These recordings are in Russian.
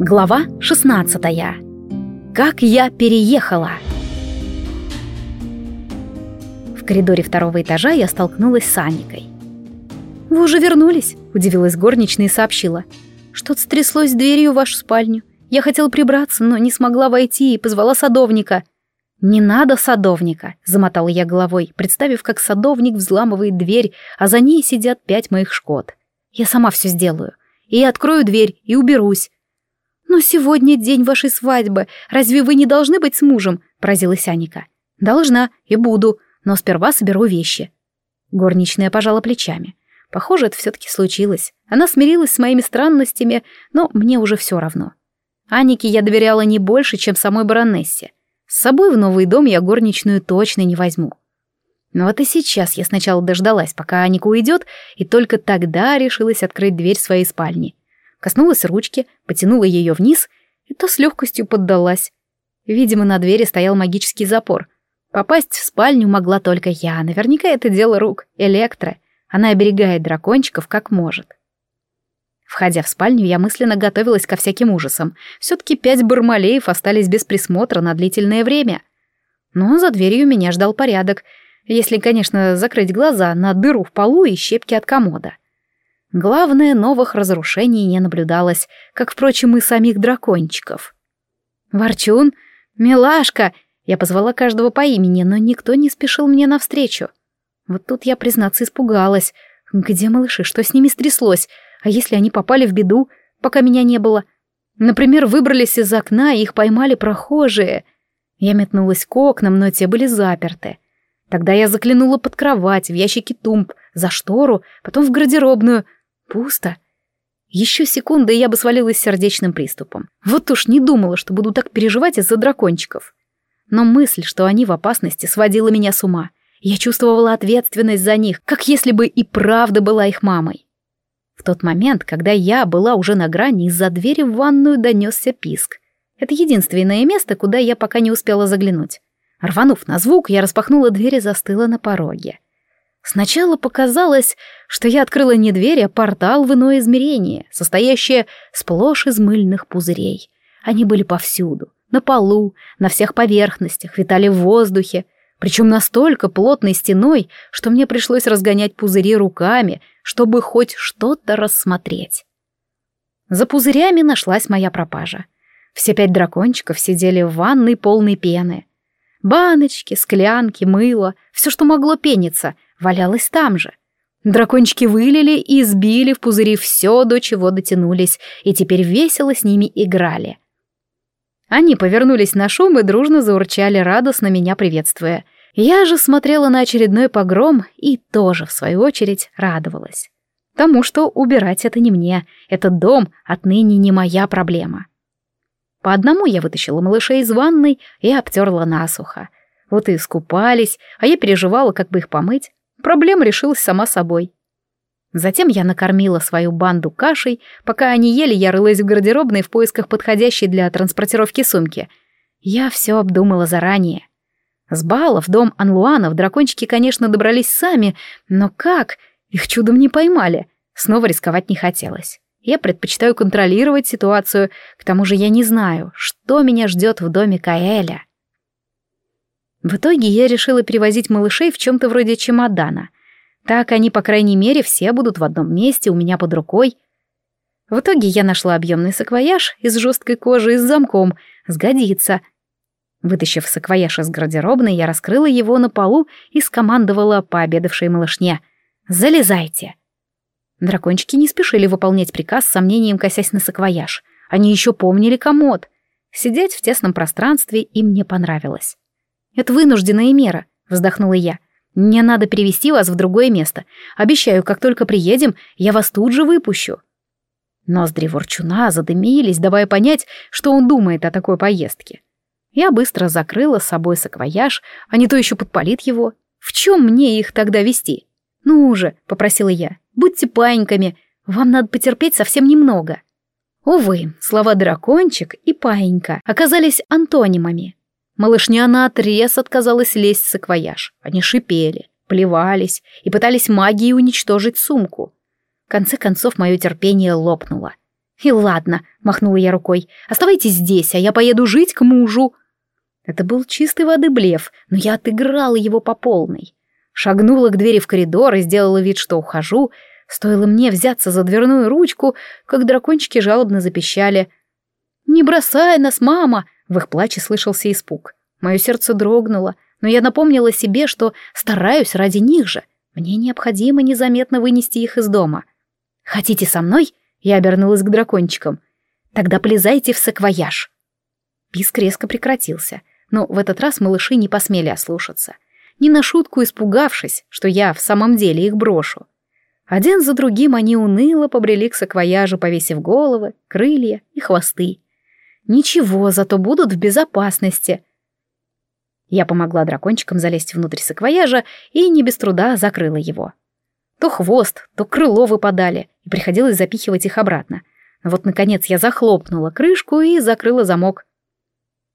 Глава 16. Как я переехала. В коридоре второго этажа я столкнулась с Анникой. «Вы уже вернулись?» — удивилась горничная и сообщила. «Что-то стряслось дверью в вашу спальню. Я хотела прибраться, но не смогла войти и позвала садовника». «Не надо садовника», — замотала я головой, представив, как садовник взламывает дверь, а за ней сидят пять моих шкод. «Я сама все сделаю. И открою дверь, и уберусь. «Но сегодня день вашей свадьбы. Разве вы не должны быть с мужем?» — поразилась Аника. «Должна и буду, но сперва соберу вещи». Горничная пожала плечами. Похоже, это все-таки случилось. Она смирилась с моими странностями, но мне уже все равно. Анике я доверяла не больше, чем самой баронессе. С собой в новый дом я горничную точно не возьму. Но вот и сейчас я сначала дождалась, пока Аника уйдет, и только тогда решилась открыть дверь своей спальни коснулась ручки, потянула ее вниз, и та с легкостью поддалась. Видимо, на двери стоял магический запор. Попасть в спальню могла только я, наверняка это дело рук, Электро. Она оберегает дракончиков как может. Входя в спальню, я мысленно готовилась ко всяким ужасам. Все-таки пять бармалеев остались без присмотра на длительное время. Но за дверью меня ждал порядок, если, конечно, закрыть глаза на дыру в полу и щепки от комода. Главное, новых разрушений не наблюдалось, как, впрочем, и самих дракончиков. «Ворчун! Милашка!» Я позвала каждого по имени, но никто не спешил мне навстречу. Вот тут я, признаться, испугалась. Где малыши? Что с ними стряслось? А если они попали в беду, пока меня не было? Например, выбрались из окна, и их поймали прохожие. Я метнулась к окнам, но те были заперты. Тогда я заглянула под кровать, в ящики тумб, за штору, потом в гардеробную — Пусто. Еще секунда, и я бы свалилась сердечным приступом. Вот уж не думала, что буду так переживать из-за дракончиков. Но мысль, что они в опасности, сводила меня с ума. Я чувствовала ответственность за них, как если бы и правда была их мамой. В тот момент, когда я была уже на грани, из-за двери в ванную донесся писк. Это единственное место, куда я пока не успела заглянуть. Рванув на звук, я распахнула дверь и застыла на пороге. Сначала показалось, что я открыла не дверь, а портал в иное измерение, состоящее сплошь из мыльных пузырей. Они были повсюду, на полу, на всех поверхностях, витали в воздухе, причем настолько плотной стеной, что мне пришлось разгонять пузыри руками, чтобы хоть что-то рассмотреть. За пузырями нашлась моя пропажа. Все пять дракончиков сидели в ванной полной пены. Баночки, склянки, мыло, все, что могло пениться — валялась там же. Дракончики вылили и сбили в пузыри все, до чего дотянулись, и теперь весело с ними играли. Они повернулись на шум и дружно заурчали, радостно меня приветствуя. Я же смотрела на очередной погром и тоже, в свою очередь, радовалась. Тому, что убирать это не мне, этот дом отныне не моя проблема. По одному я вытащила малышей из ванной и обтерла насухо. Вот и искупались, а я переживала, как бы их помыть. Проблема решилась сама собой. Затем я накормила свою банду кашей, пока они ели, я рылась в гардеробной в поисках подходящей для транспортировки сумки. Я все обдумала заранее. С бала в дом Анлуанов дракончики, конечно, добрались сами, но как? Их чудом не поймали. Снова рисковать не хотелось. Я предпочитаю контролировать ситуацию, к тому же я не знаю, что меня ждет в доме Каэля. В итоге я решила перевозить малышей в чем-то вроде чемодана. Так они, по крайней мере, все будут в одном месте у меня под рукой. В итоге я нашла объемный саквояж из жесткой кожи и с замком. Сгодится. Вытащив саквояж из гардеробной, я раскрыла его на полу и скомандовала пообедавшей малышне. «Залезайте!» Дракончики не спешили выполнять приказ с сомнением косясь на саквояж. Они еще помнили комод. Сидеть в тесном пространстве им не понравилось. «Это вынужденная мера», — вздохнула я. «Мне надо перевести вас в другое место. Обещаю, как только приедем, я вас тут же выпущу». Ноздри ворчуна задымились, давая понять, что он думает о такой поездке. Я быстро закрыла с собой саквояж, а не то еще подпалит его. В чем мне их тогда вести? «Ну уже», — попросила я, — «будьте паиньками, вам надо потерпеть совсем немного». Увы, слова «дракончик» и «паинька» оказались антонимами. Малышня наотрез отказалась лезть в саквояж. Они шипели, плевались и пытались магией уничтожить сумку. В конце концов, мое терпение лопнуло. И ладно, махнула я рукой, оставайтесь здесь, а я поеду жить к мужу. Это был чистой воды блеф, но я отыграла его по полной. Шагнула к двери в коридор и сделала вид, что ухожу. Стоило мне взяться за дверную ручку, как дракончики жалобно запищали. «Не бросай нас, мама!» В их плаче слышался испуг. Мое сердце дрогнуло, но я напомнила себе, что стараюсь ради них же. Мне необходимо незаметно вынести их из дома. «Хотите со мной?» Я обернулась к дракончикам. «Тогда полезайте в саквояж». Писк резко прекратился, но в этот раз малыши не посмели ослушаться. Не на шутку испугавшись, что я в самом деле их брошу. Один за другим они уныло побрели к саквояжу, повесив головы, крылья и хвосты. Ничего, зато будут в безопасности. Я помогла дракончикам залезть внутрь саквояжа и не без труда закрыла его. То хвост, то крыло выпадали, и приходилось запихивать их обратно. Вот, наконец, я захлопнула крышку и закрыла замок.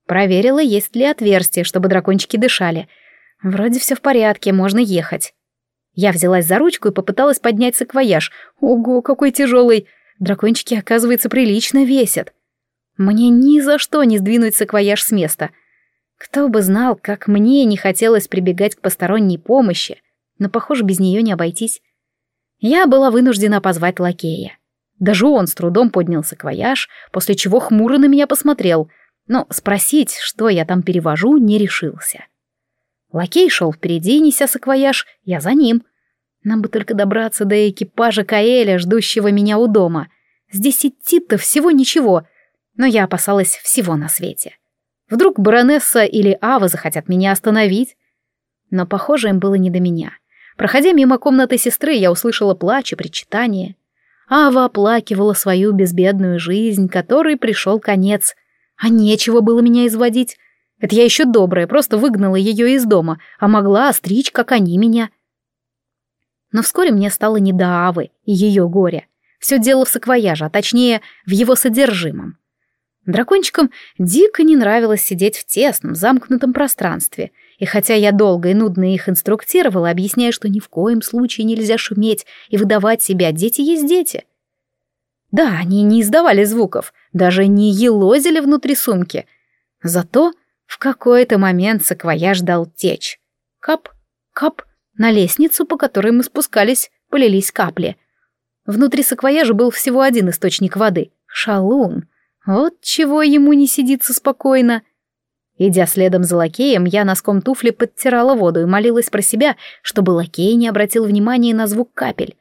Проверила, есть ли отверстие, чтобы дракончики дышали. Вроде все в порядке, можно ехать. Я взялась за ручку и попыталась поднять саквояж. Ого, какой тяжелый! Дракончики, оказывается, прилично весят. Мне ни за что не сдвинуть саквояж с места. Кто бы знал, как мне не хотелось прибегать к посторонней помощи, но, похоже, без нее не обойтись. Я была вынуждена позвать лакея. Даже он с трудом поднял саквояж, после чего хмуро на меня посмотрел, но спросить, что я там перевожу, не решился. Лакей шел впереди, неся саквояж, я за ним. Нам бы только добраться до экипажа Каэля, ждущего меня у дома. Здесь идти-то всего ничего, но я опасалась всего на свете. Вдруг баронесса или Ава захотят меня остановить? Но, похоже, им было не до меня. — Проходя мимо комнаты сестры, я услышала плач и причитание. Ава оплакивала свою безбедную жизнь, которой пришел конец. А нечего было меня изводить. Это я еще добрая, просто выгнала ее из дома, а могла остричь, как они меня. Но вскоре мне стало не до Авы и ее горя. Все дело в саквояже, а точнее, в его содержимом. Дракончикам дико не нравилось сидеть в тесном, замкнутом пространстве — и хотя я долго и нудно их инструктировала, объясняя, что ни в коем случае нельзя шуметь и выдавать себя, дети есть дети. Да, они не издавали звуков, даже не елозили внутри сумки. Зато в какой-то момент саквояж дал течь. Кап, кап, на лестницу, по которой мы спускались, полились капли. Внутри саквояжа был всего один источник воды — шалун. Вот чего ему не сидится спокойно — Идя следом за лакеем, я носком туфли подтирала воду и молилась про себя, чтобы лакей не обратил внимания на звук капель.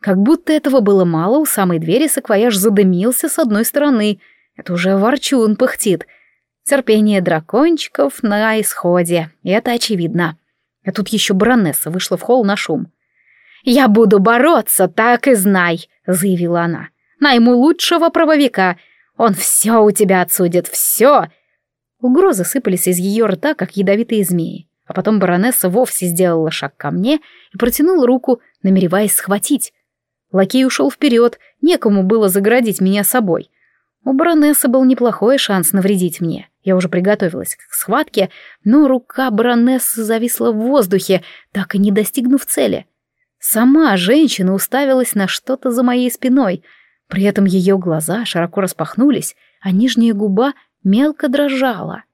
Как будто этого было мало, у самой двери саквояж задымился с одной стороны. Это уже ворчун пыхтит. Терпение дракончиков на исходе, это очевидно. А тут еще баронесса вышла в холл на шум. «Я буду бороться, так и знай», — заявила она. «Найму лучшего правовика. Он все у тебя отсудит, все. Угрозы сыпались из ее рта, как ядовитые змеи. А потом баронесса вовсе сделала шаг ко мне и протянула руку, намереваясь схватить. Лакей ушел вперед, некому было заградить меня собой. У баронессы был неплохой шанс навредить мне. Я уже приготовилась к схватке, но рука баронессы зависла в воздухе, так и не достигнув цели. Сама женщина уставилась на что-то за моей спиной, при этом ее глаза широко распахнулись, а нижняя губа мелко дрожала.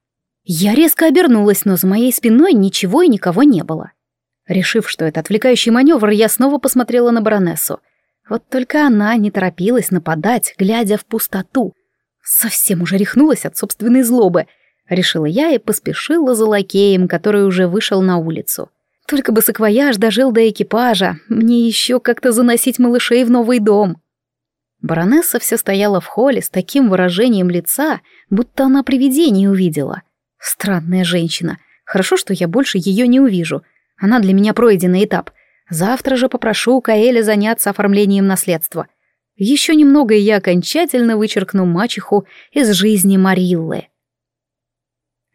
Я резко обернулась, но за моей спиной ничего и никого не было. Решив, что это отвлекающий маневр, я снова посмотрела на баронессу. Вот только она не торопилась нападать, глядя в пустоту. Совсем уже рехнулась от собственной злобы. Решила я и поспешила за лакеем, который уже вышел на улицу. Только бы саквояж дожил до экипажа, мне еще как-то заносить малышей в новый дом. Баронесса все стояла в холле с таким выражением лица, будто она привидение увидела. Странная женщина. Хорошо, что я больше ее не увижу. Она для меня пройденный этап. Завтра же попрошу Каэля заняться оформлением наследства. Еще немного, и я окончательно вычеркну мачеху из жизни Мариллы.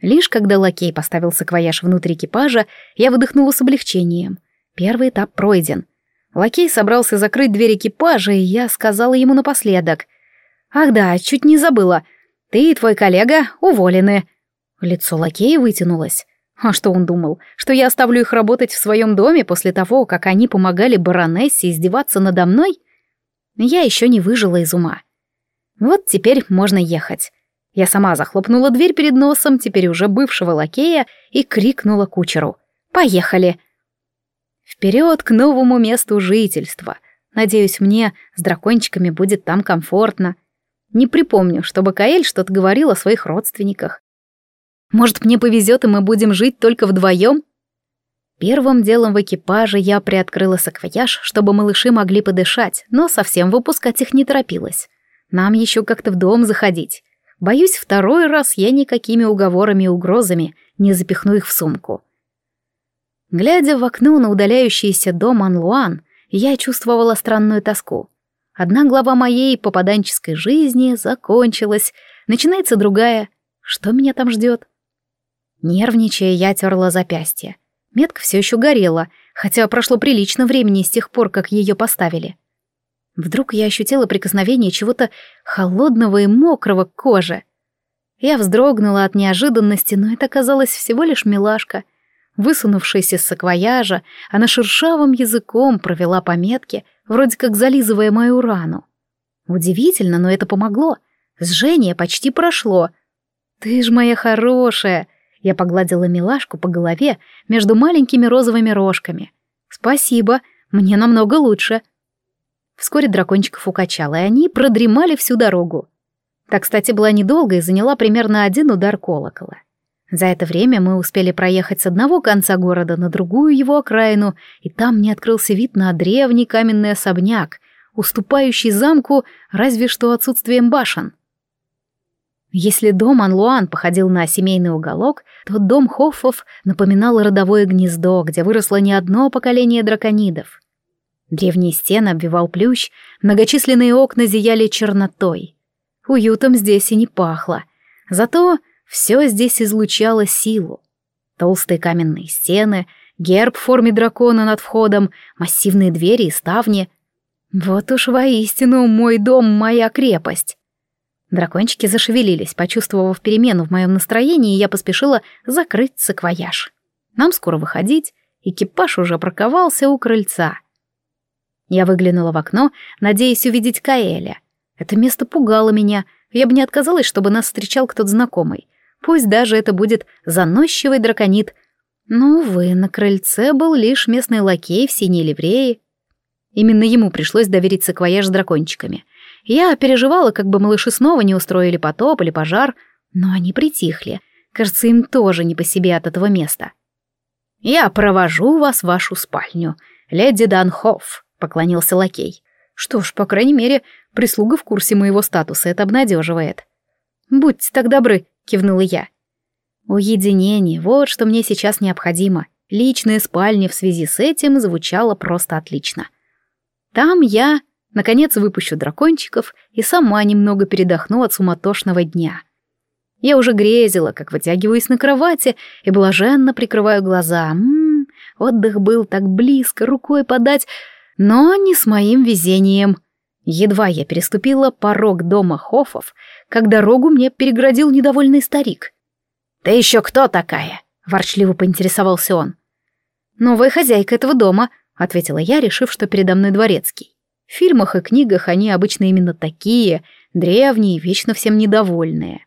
Лишь когда лакей поставил саквояж внутрь экипажа, я выдохнула с облегчением. Первый этап пройден. Лакей собрался закрыть дверь экипажа, и я сказала ему напоследок. «Ах да, чуть не забыла. Ты и твой коллега уволены». Лицо лакея вытянулось. А что он думал? Что я оставлю их работать в своем доме после того, как они помогали баронессе издеваться надо мной? Я еще не выжила из ума. Вот теперь можно ехать. Я сама захлопнула дверь перед носом, теперь уже бывшего лакея, и крикнула кучеру. «Поехали!» Вперед к новому месту жительства. Надеюсь, мне с дракончиками будет там комфортно. Не припомню, чтобы Каэль что-то говорил о своих родственниках. Может, мне повезет, и мы будем жить только вдвоем? Первым делом в экипаже я приоткрыла саквояж, чтобы малыши могли подышать, но совсем выпускать их не торопилась. Нам еще как-то в дом заходить. Боюсь, второй раз я никакими уговорами и угрозами не запихну их в сумку. Глядя в окно на удаляющийся дом Анлуан, я чувствовала странную тоску. Одна глава моей попаданческой жизни закончилась, начинается другая. Что меня там ждет? Нервничая, я терла запястье. Метка все еще горела, хотя прошло прилично времени с тех пор, как ее поставили. Вдруг я ощутила прикосновение чего-то холодного и мокрого к коже. Я вздрогнула от неожиданности, но это оказалось всего лишь милашка. Высунувшись из саквояжа, она шершавым языком провела по метке, вроде как зализывая мою рану. Удивительно, но это помогло. Сжение почти прошло. «Ты ж моя хорошая!» Я погладила милашку по голове между маленькими розовыми рожками. «Спасибо, мне намного лучше». Вскоре дракончиков укачало, и они продремали всю дорогу. Так, кстати, была недолго и заняла примерно один удар колокола. За это время мы успели проехать с одного конца города на другую его окраину, и там мне открылся вид на древний каменный особняк, уступающий замку разве что отсутствием башен. Если дом Анлуан походил на семейный уголок, то дом Хоффов напоминал родовое гнездо, где выросло не одно поколение драконидов. Древние стены обвивал плющ, многочисленные окна зияли чернотой. Уютом здесь и не пахло. Зато все здесь излучало силу. Толстые каменные стены, герб в форме дракона над входом, массивные двери и ставни. Вот уж воистину мой дом, моя крепость. Дракончики зашевелились, почувствовав перемену в моем настроении, и я поспешила закрыть саквояж. Нам скоро выходить, экипаж уже парковался у крыльца. Я выглянула в окно, надеясь увидеть Каэля. Это место пугало меня, я бы не отказалась, чтобы нас встречал кто-то знакомый. Пусть даже это будет заносчивый драконит. Но, увы, на крыльце был лишь местный лакей в синей ливреи. Именно ему пришлось доверить саквояж с дракончиками. Я переживала, как бы малыши снова не устроили потоп или пожар, но они притихли. Кажется, им тоже не по себе от этого места. «Я провожу вас в вашу спальню, леди Данхофф», — поклонился лакей. «Что ж, по крайней мере, прислуга в курсе моего статуса, это обнадеживает». «Будьте так добры», — кивнула я. «Уединение, вот что мне сейчас необходимо. Личная спальня в связи с этим звучала просто отлично. Там я Наконец выпущу дракончиков и сама немного передохну от суматошного дня. Я уже грезила, как вытягиваюсь на кровати и блаженно прикрываю глаза. М -м, отдых был так близко, рукой подать, но не с моим везением. Едва я переступила порог дома Хофов, как дорогу мне переградил недовольный старик. «Ты еще кто такая?» — ворчливо поинтересовался он. «Новая хозяйка этого дома», — ответила я, решив, что передо мной дворецкий. В фильмах и книгах они обычно именно такие, древние, вечно всем недовольные.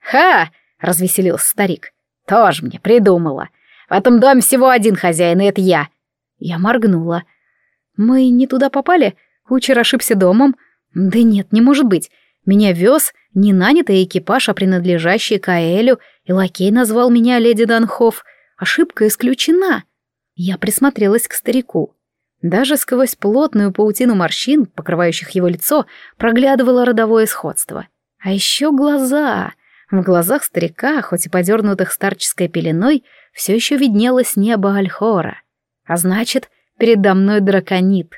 «Ха!» — развеселился старик. «Тоже мне придумала. В этом доме всего один хозяин, и это я». Я моргнула. «Мы не туда попали? Кучер ошибся домом?» «Да нет, не может быть. Меня вез не нанятый экипаж, а принадлежащий Каэлю, и лакей назвал меня леди Данхоф. Ошибка исключена». Я присмотрелась к старику. Даже сквозь плотную паутину морщин, покрывающих его лицо, проглядывало родовое сходство. А еще глаза. В глазах старика, хоть и подернутых старческой пеленой, все еще виднелось небо Альхора. А значит, передо мной драконит.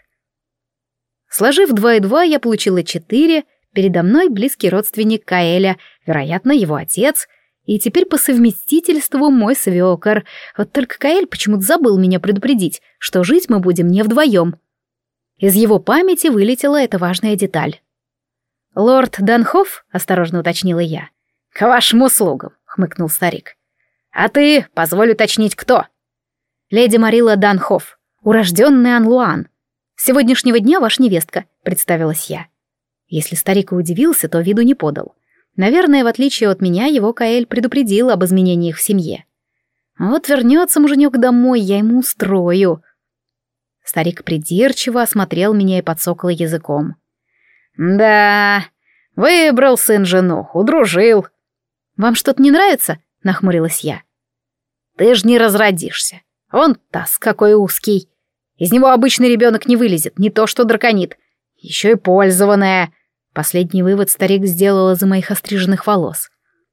Сложив два и два, я получила четыре. Передо мной близкий родственник Каэля, вероятно, его отец — и теперь по совместительству мой свекор. Вот только Каэль почему-то забыл меня предупредить, что жить мы будем не вдвоем. Из его памяти вылетела эта важная деталь. «Лорд Данхоф?» — осторожно уточнила я. «К вашим услугам», — хмыкнул старик. «А ты, позволь уточнить, кто?» «Леди Марила Данхоф, урожденная Анлуан. Сегодняшнего дня ваша невестка», — представилась я. Если старик и удивился, то виду не подал. Наверное, в отличие от меня, его Каэль предупредил об изменениях в семье. Вот вернется муженек домой, я ему устрою. Старик придирчиво осмотрел меня и подсокал языком. «Да, выбрал сын жену, удружил». «Вам что-то не нравится?» — нахмурилась я. «Ты ж не разродишься. Он таз какой узкий. Из него обычный ребенок не вылезет, не то что драконит. Еще и пользованная». Последний вывод старик сделал из-за моих остриженных волос.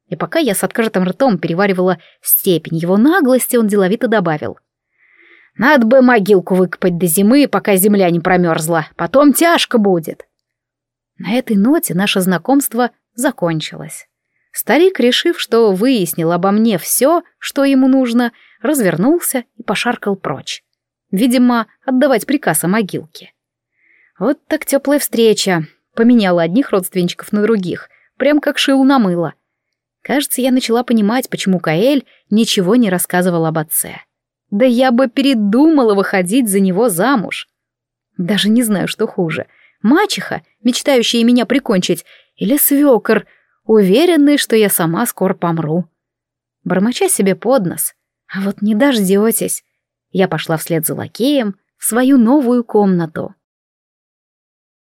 И пока я с открытым ртом переваривала степень его наглости, он деловито добавил. «Надо бы могилку выкопать до зимы, пока земля не промерзла. Потом тяжко будет». На этой ноте наше знакомство закончилось. Старик, решив, что выяснил обо мне все, что ему нужно, развернулся и пошаркал прочь. Видимо, отдавать приказ о могилке. Вот так теплая встреча. Поменяла одних родственничков на других, прям как шил на мыло. Кажется, я начала понимать, почему Каэль ничего не рассказывал об отце. Да я бы передумала выходить за него замуж. Даже не знаю, что хуже. Мачеха, мечтающая меня прикончить, или свекор, уверенный, что я сама скоро помру. Бормоча себе под нос. А вот не дождетесь. Я пошла вслед за лакеем в свою новую комнату.